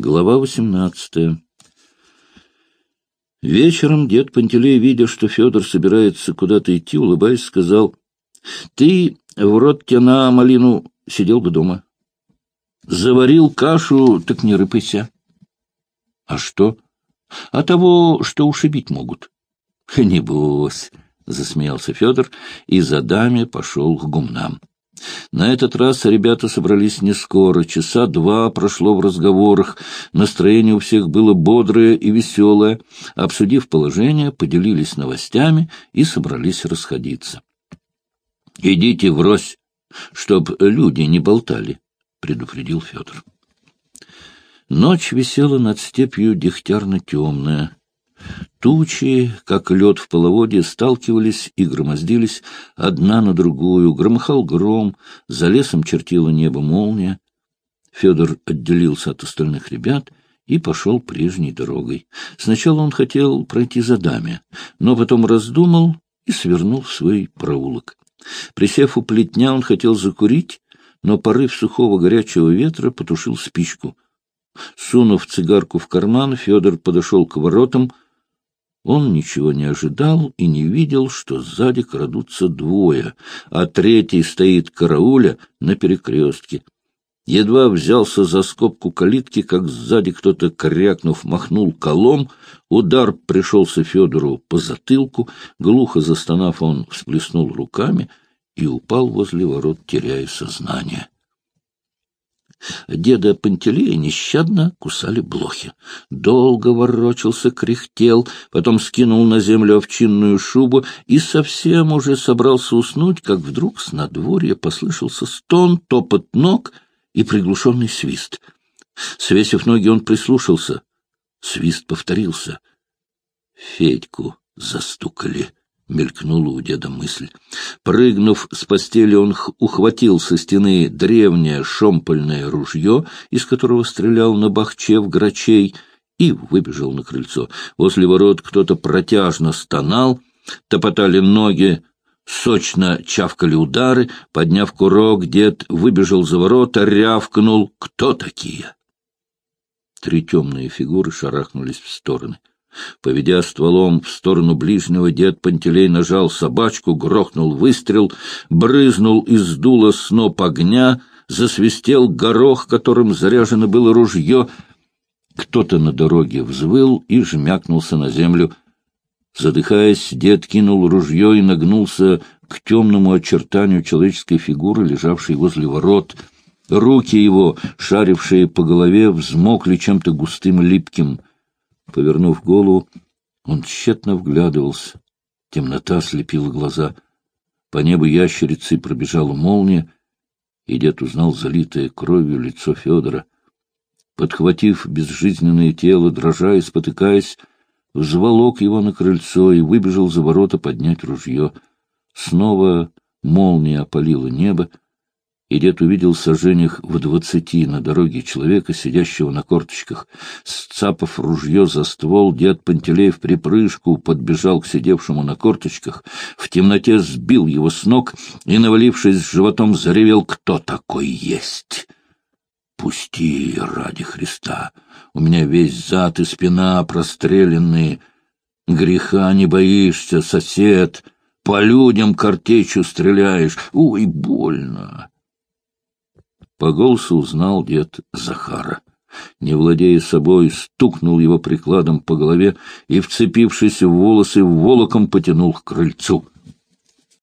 Глава восемнадцатая Вечером дед Пантелей, видя, что Федор собирается куда-то идти, улыбаясь, сказал, — Ты в рот тяна малину сидел бы дома. Заварил кашу, так не рыпайся. — А что? — А того, что ушибить могут. — Небось, — засмеялся Федор и за даме пошел к гумнам. На этот раз ребята собрались не скоро, часа два прошло в разговорах, настроение у всех было бодрое и веселое. Обсудив положение, поделились новостями и собрались расходиться. — Идите врозь, чтоб люди не болтали, — предупредил Федор. Ночь висела над степью дегтярно-темная. Тучи, как лед в половодье, сталкивались и громоздились одна на другую. Громыхал гром, за лесом чертила небо молния. Федор отделился от остальных ребят и пошел прежней дорогой. Сначала он хотел пройти за даме, но потом раздумал и свернул в свой проулок. Присев у плетня, он хотел закурить, но порыв сухого горячего ветра потушил спичку. Сунув цигарку в карман, Федор подошел к воротам — он ничего не ожидал и не видел, что сзади крадутся двое, а третий стоит карауля на перекрестке. Едва взялся за скобку калитки, как сзади кто-то, крякнув, махнул колом. Удар пришелся Федору по затылку. Глухо застонав, он всплеснул руками и упал возле ворот, теряя сознание. Деда Пантелея нещадно кусали блохи. Долго ворочался, кряхтел, потом скинул на землю овчинную шубу и совсем уже собрался уснуть, как вдруг с надворья послышался стон, топот ног и приглушенный свист. Свесив ноги, он прислушался. Свист повторился. Федьку застукали. — мелькнула у деда мысль. Прыгнув с постели, он ухватил со стены древнее шомпольное ружье, из которого стрелял на бахче в грачей, и выбежал на крыльцо. Возле ворот кто-то протяжно стонал, топотали ноги, сочно чавкали удары. Подняв курок, дед выбежал за ворота, рявкнул «Кто такие?» Три темные фигуры шарахнулись в стороны. Поведя стволом в сторону ближнего, дед Пантелей нажал собачку, грохнул выстрел, брызнул из дула сноп огня, засвистел горох, которым заряжено было ружье. Кто-то на дороге взвыл и жмякнулся на землю. Задыхаясь, дед кинул ружье и нагнулся к темному очертанию человеческой фигуры, лежавшей возле ворот. Руки его, шарившие по голове, взмокли чем-то густым липким — Повернув голову, он тщетно вглядывался. Темнота слепила глаза. По небу ящерицы пробежала молния, и дед узнал залитое кровью лицо Федора. Подхватив безжизненное тело, дрожа и спотыкаясь, взволок его на крыльцо и выбежал за ворота поднять ружье. Снова молния опалила небо, и дед увидел сожжениях в двадцати на дороге человека, сидящего на корточках. Сцапав ружье за ствол, дед Пантелей в припрыжку подбежал к сидевшему на корточках, в темноте сбил его с ног и, навалившись животом, заревел «Кто такой есть?» «Пусти, ради Христа! У меня весь зад и спина простреленные. Греха не боишься, сосед!» По людям картечью стреляешь. Ой, больно. По голосу узнал дед Захара. Не владея собой, стукнул его прикладом по голове и, вцепившись в волосы, волоком потянул к крыльцу —